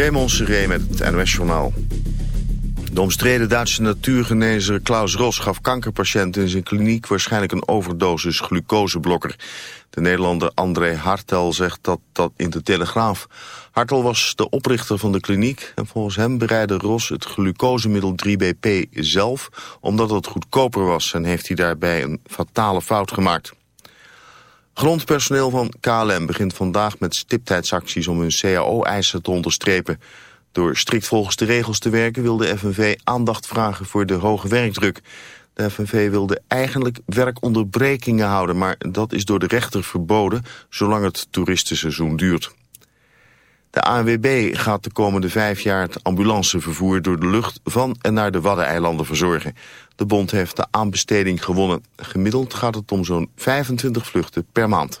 Raymond met het NOS-journaal. De omstreden Duitse natuurgenezer Klaus Ros gaf kankerpatiënten in zijn kliniek waarschijnlijk een overdosis glucoseblokker. De Nederlander André Hartel zegt dat, dat in de Telegraaf. Hartel was de oprichter van de kliniek en volgens hem bereidde Ros het glucosemiddel 3BP zelf omdat het goedkoper was en heeft hij daarbij een fatale fout gemaakt. Grondpersoneel van KLM begint vandaag met stiptijdsacties om hun cao-eisen te onderstrepen. Door strikt volgens de regels te werken wil de FNV aandacht vragen voor de hoge werkdruk. De FNV wilde eigenlijk werkonderbrekingen houden, maar dat is door de rechter verboden zolang het toeristenseizoen duurt. De ANWB gaat de komende vijf jaar het ambulancevervoer door de lucht van en naar de Waddeneilanden verzorgen. De bond heeft de aanbesteding gewonnen. Gemiddeld gaat het om zo'n 25 vluchten per maand.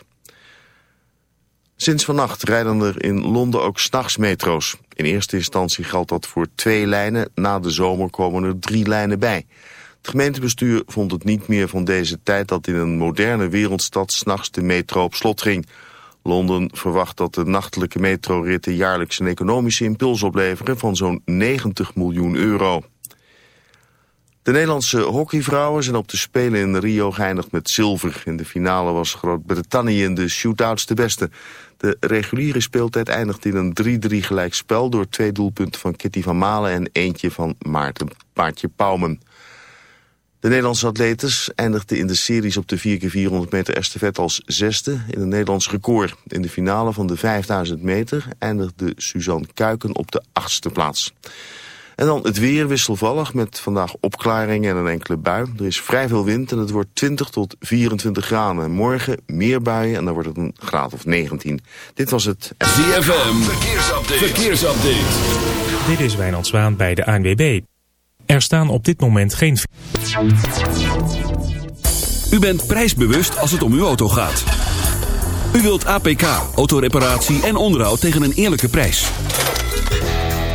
Sinds vannacht rijden er in Londen ook s'nachts metro's. In eerste instantie geldt dat voor twee lijnen. Na de zomer komen er drie lijnen bij. Het gemeentebestuur vond het niet meer van deze tijd dat in een moderne wereldstad s'nachts de metro op slot ging. Londen verwacht dat de nachtelijke metroritten jaarlijks een economische impuls opleveren van zo'n 90 miljoen euro. De Nederlandse hockeyvrouwen zijn op de Spelen in Rio geëindigd met zilver. In de finale was Groot-Brittannië in de shootouts de beste. De reguliere speeltijd eindigde in een 3-3 gelijk spel... door twee doelpunten van Kitty van Malen en eentje van Maarten Paardje Pauwmen. De Nederlandse atletes eindigden in de series op de 4x400 meter estafette als zesde in een Nederlands record. In de finale van de 5000 meter eindigde Suzanne Kuiken op de achtste plaats. En dan het weer wisselvallig met vandaag opklaringen en een enkele bui. Er is vrij veel wind en het wordt 20 tot 24 graden. Morgen meer buien en dan wordt het een graad of 19. Dit was het... ZFM, verkeersupdate. verkeersupdate. Dit is Wijnand Zwaan bij de ANWB. Er staan op dit moment geen... U bent prijsbewust als het om uw auto gaat. U wilt APK, autoreparatie en onderhoud tegen een eerlijke prijs.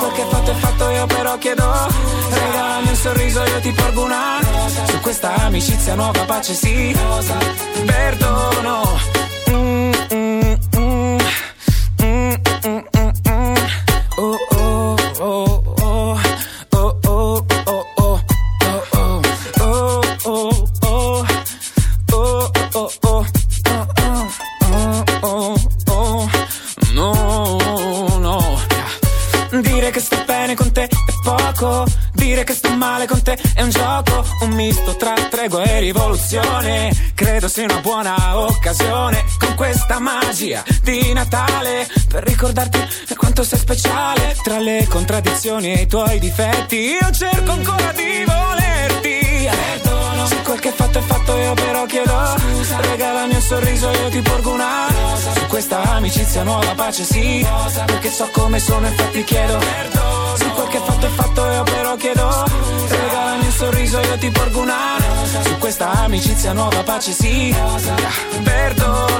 quel che fatto è fatto io però chiedo Regalami un sorriso io ti porgo una Rosa. Su questa amicizia nuova pace sì. Perdono misto tra tregua e rivoluzione. Credo sia una buona occasione con questa magia di Natale per ricordarti quanto sei speciale. Tra le contraddizioni e i tuoi difetti, io cerco ancora di volerti. Perdono se quel che fatto è fatto, io però chiedo scusa. Regalami un sorriso, io ti porgo una rosa. Su questa amicizia nuova pace sì, rosa. Perché so come sono, infatti chiedo perdono. Se quel che fatto è fatto, io però chiedo scusa. Regalami un sorriso, io ti porgo una rosa. Su questa amicizia nuova pace sì, rosa. Perdono,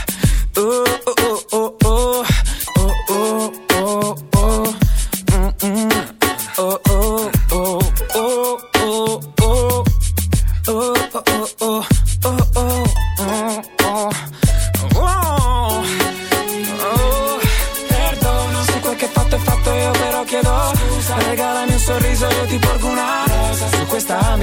Oh, oh, oh, oh.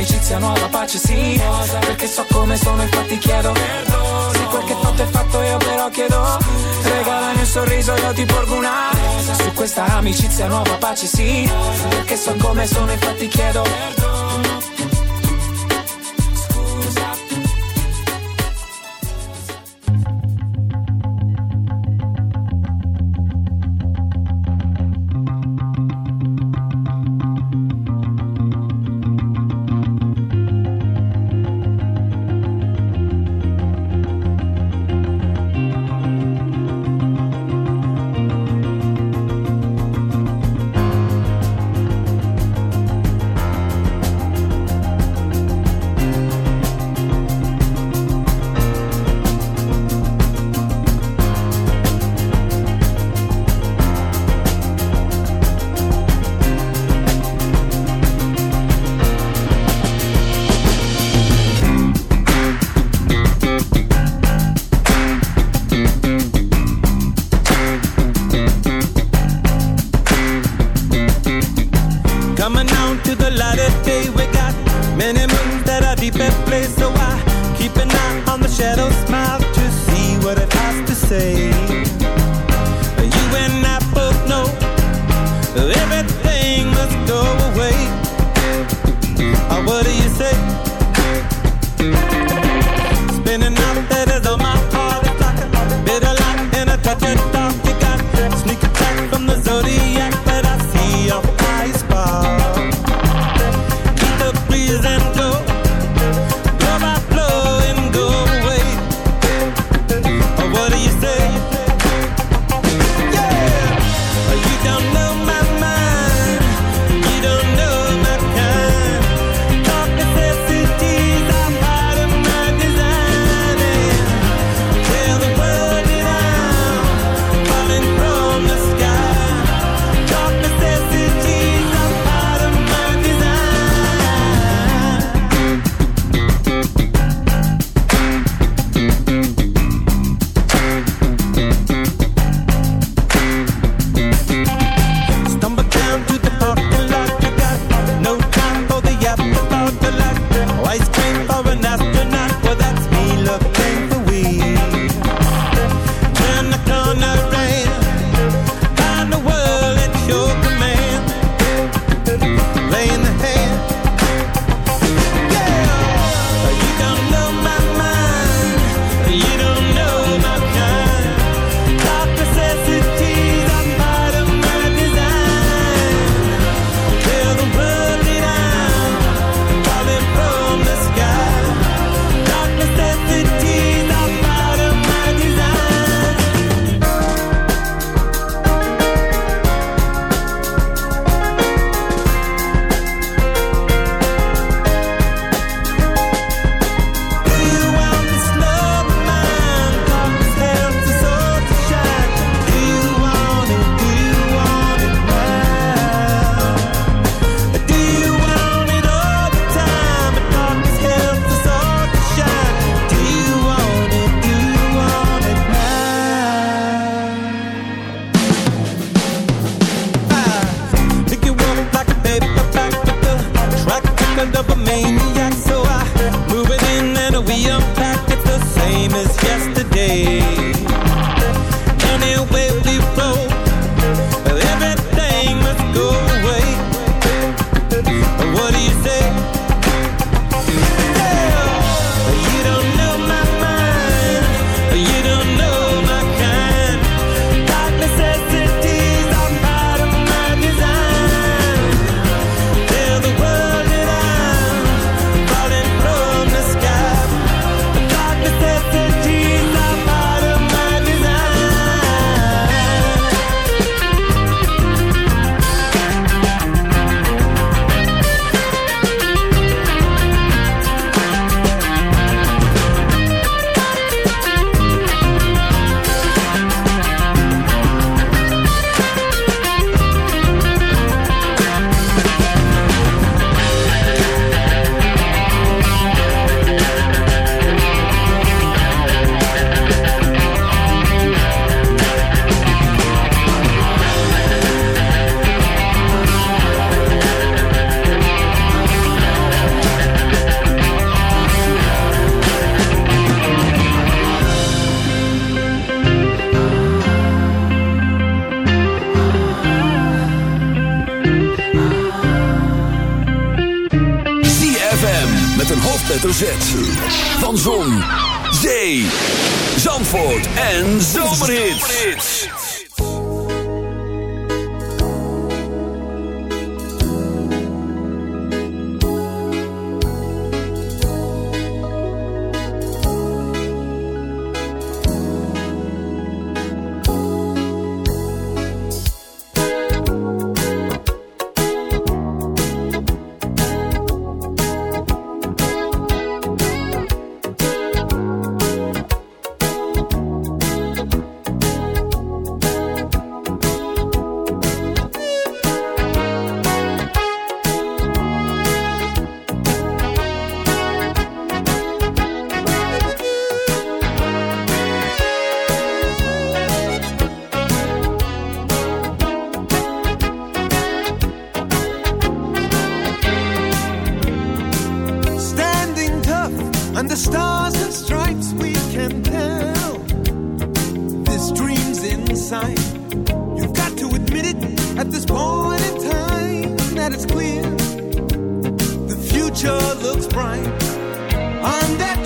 Questa amicizia nuova pace sì. Rosa, Perché so come sono infatti chiedo Perdono. Se quel che fatto è fatto io però chiedo Regalami un sorriso io ti porgo una. Su questa amicizia nuova pace sì. Perché so come sono infatti chiedo Perdono sign. You've got to admit it at this point in time that it's clear. The future looks bright on that.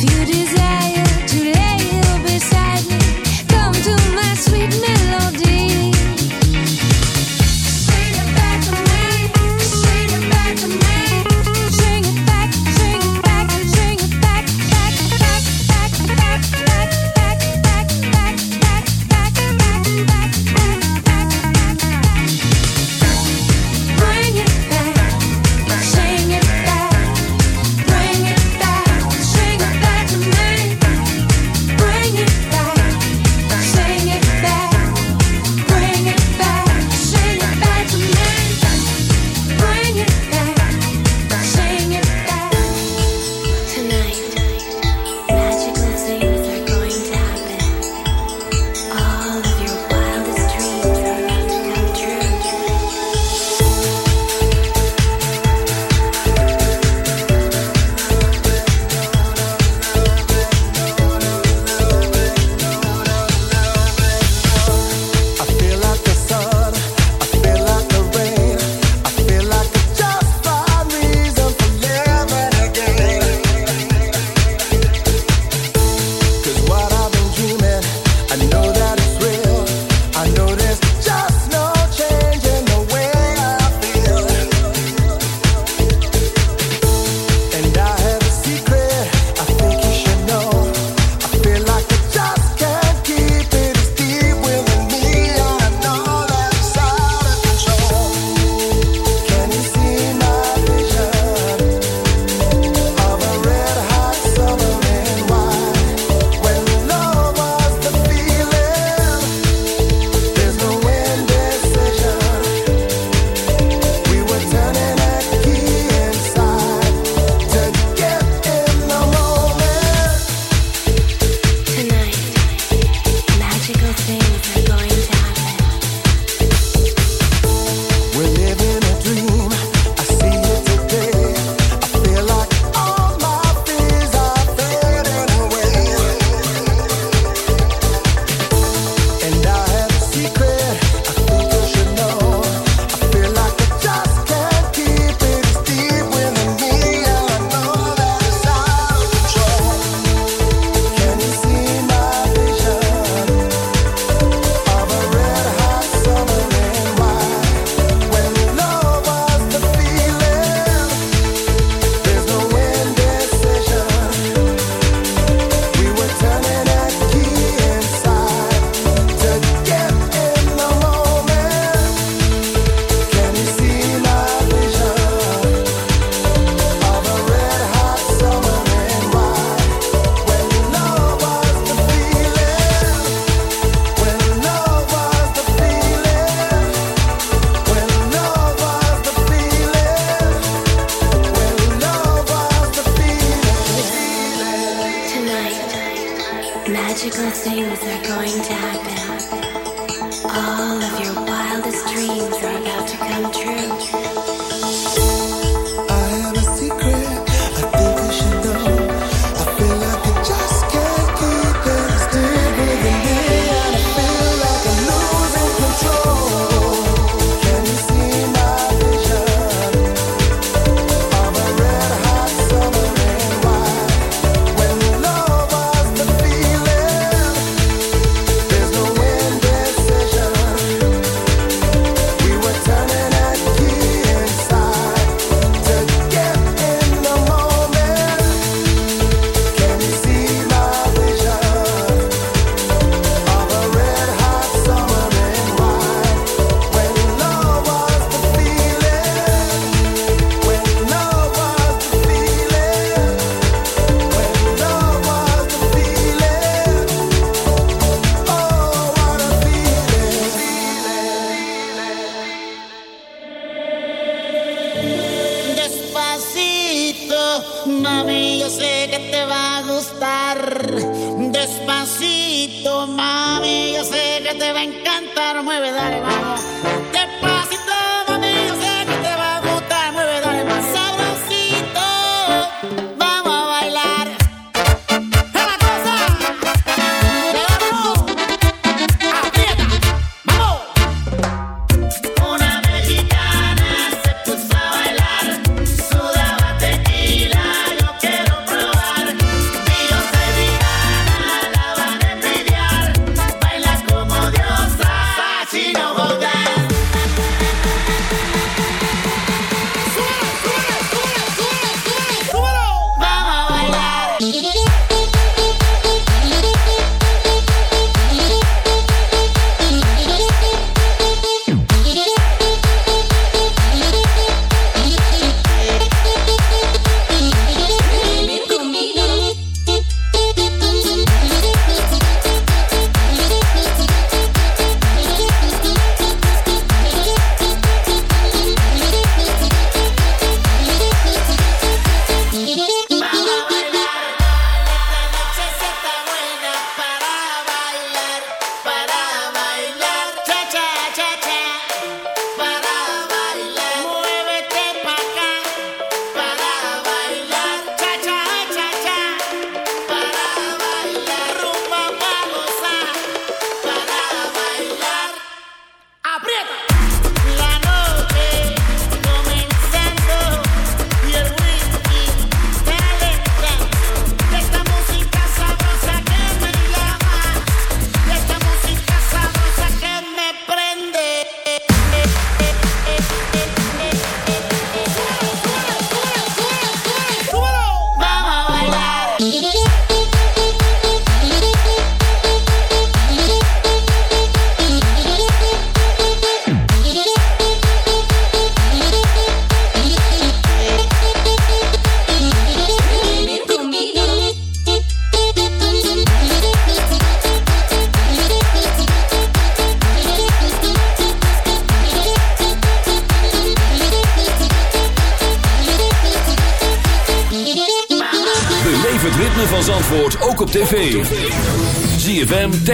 If you did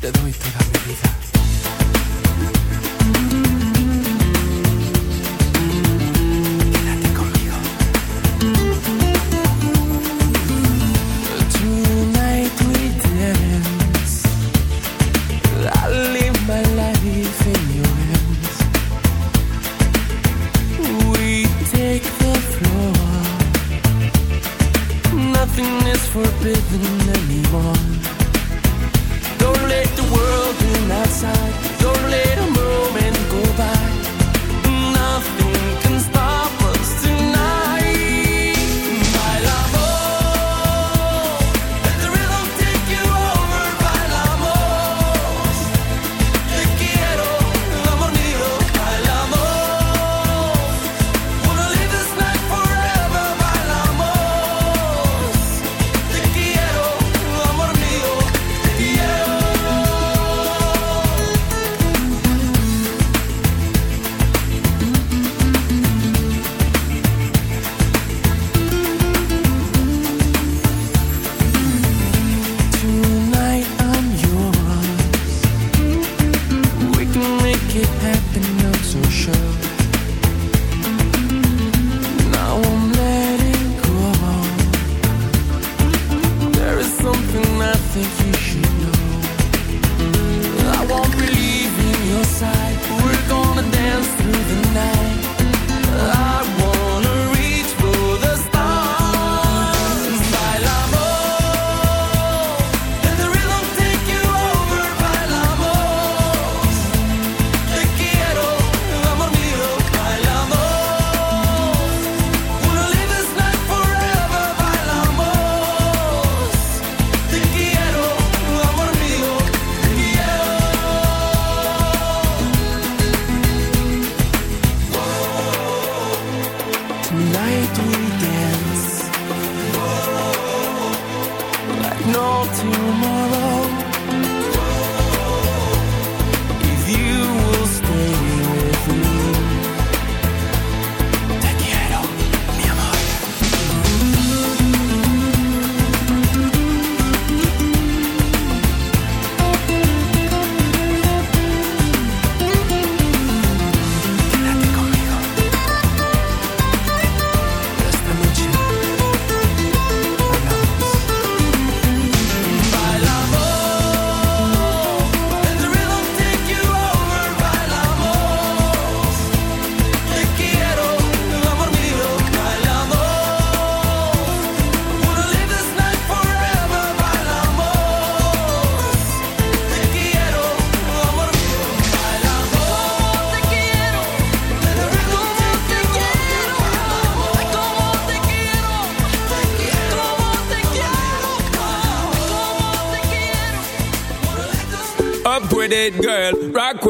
te doy toda mi vida.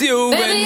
you Baby,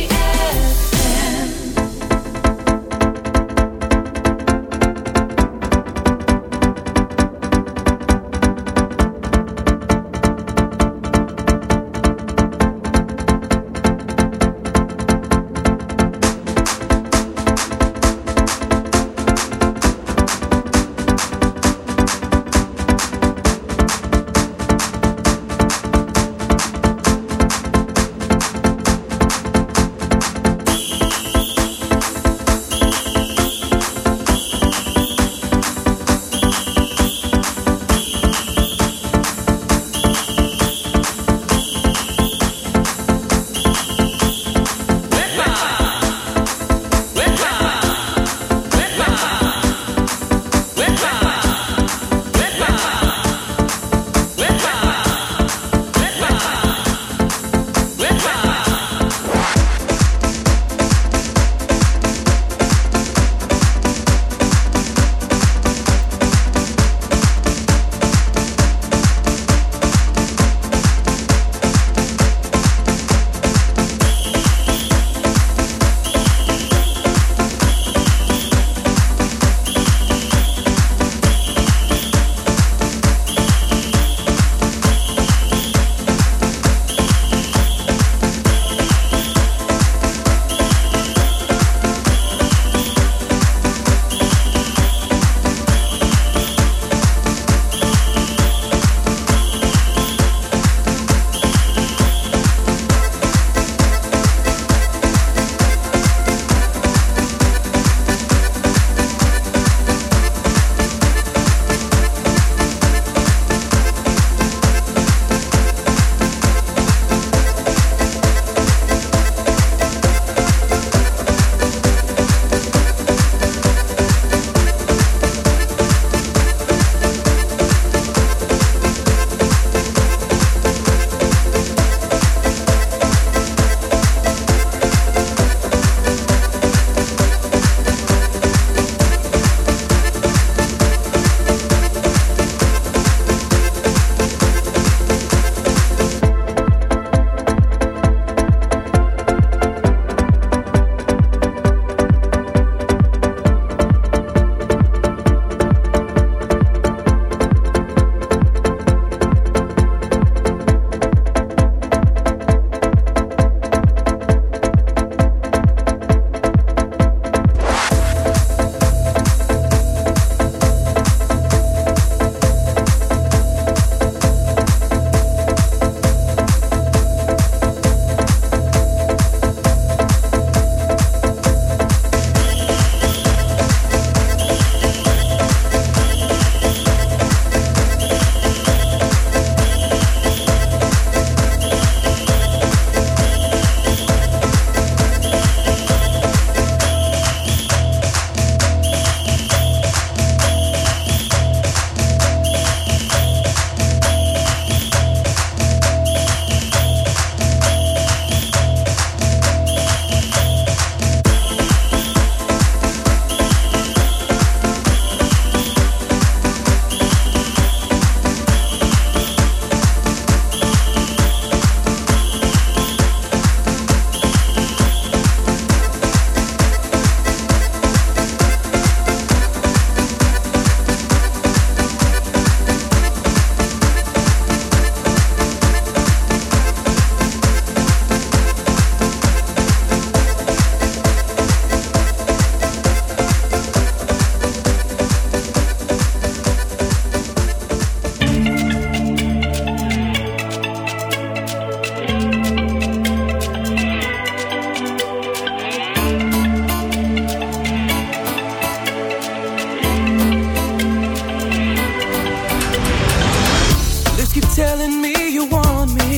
telling me you want me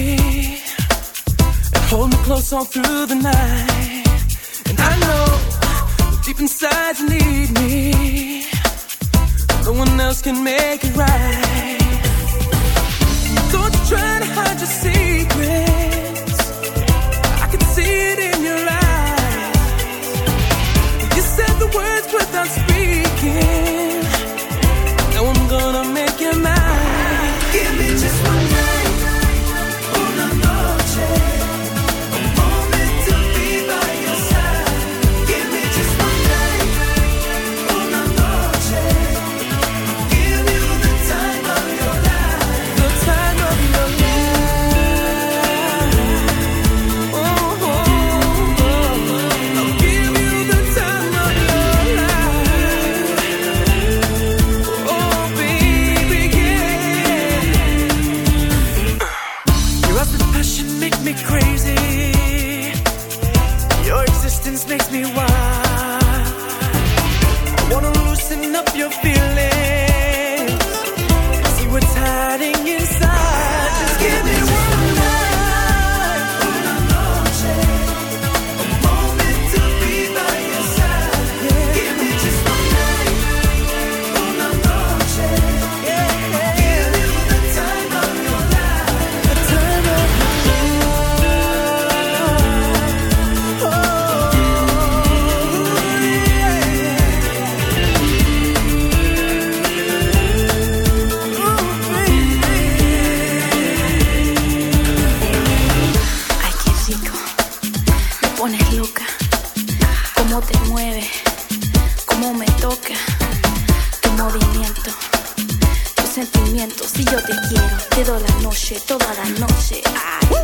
and hold me close all through the night. And I know deep inside you need me. No one else can make it right. Don't you try to hide your secrets. I can see it in your eyes. You said the words without speaking. pones loca, cómo te mueve, cómo me toca, tu movimiento, tus sentimientos. Si yo te quiero, te doy la noche, toda la noche. Ay,